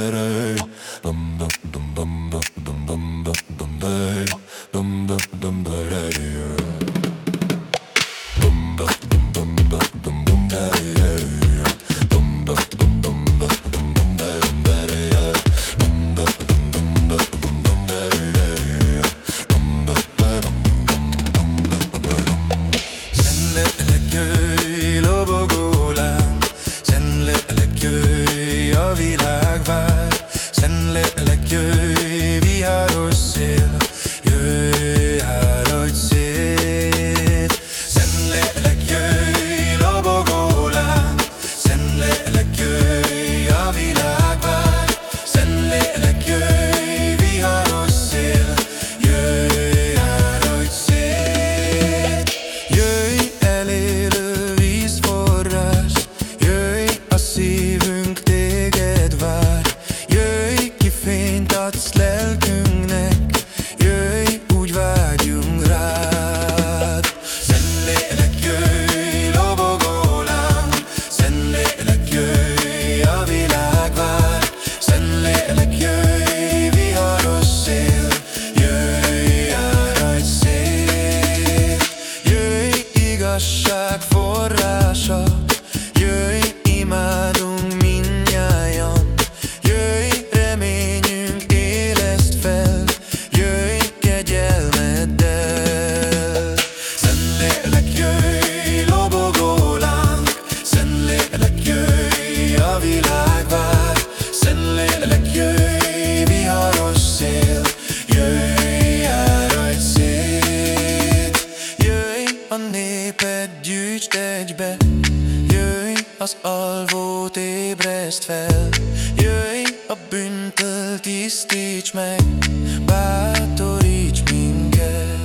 better. Dum, dum. igazság forrása Jöjj, imádunk mindnyájan, Jöjj, reményünk éleszt fel. Jöjj, kegyelmeddel. Szentlélek, jöjj, lobogó láng. Szentlélek, jöjj, a világ vár. Szentlélek, jöjj az alvót ébreszt fel. Jöjj a bűntől, tisztíts meg, bátoríts minket.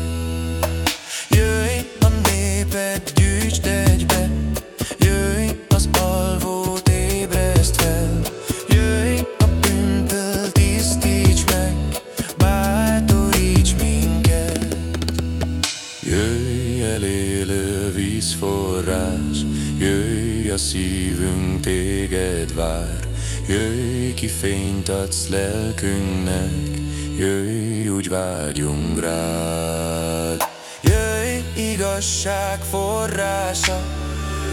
Jöjj a népet, gyűjtsd egybe Jöjj az alvót ébreszt fel. Jöjj a bűntől, tisztíts meg, bátoríts minket. Jöjj el élő vízforrás Jöjj a szívünk, téged vár, Jöjj ki fényt adsz lelkünknek, Jöjj, úgy vágyunk rád. Jöjj, igazság forrása,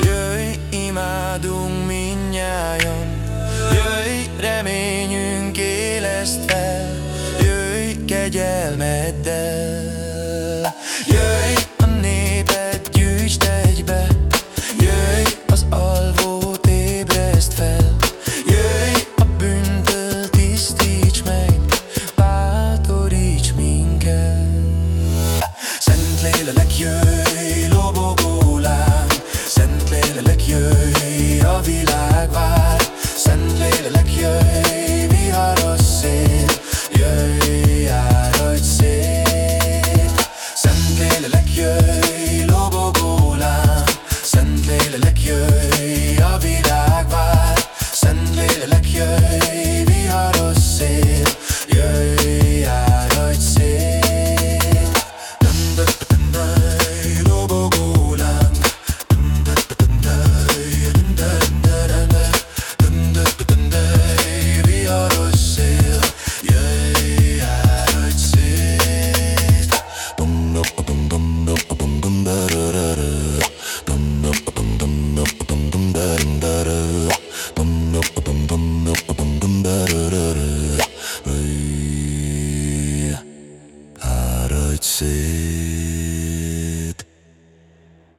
Jöjj, imádunk minnyájan, Jöjj, reményünk éleszt fel, Jöjj, kegyelmeddel,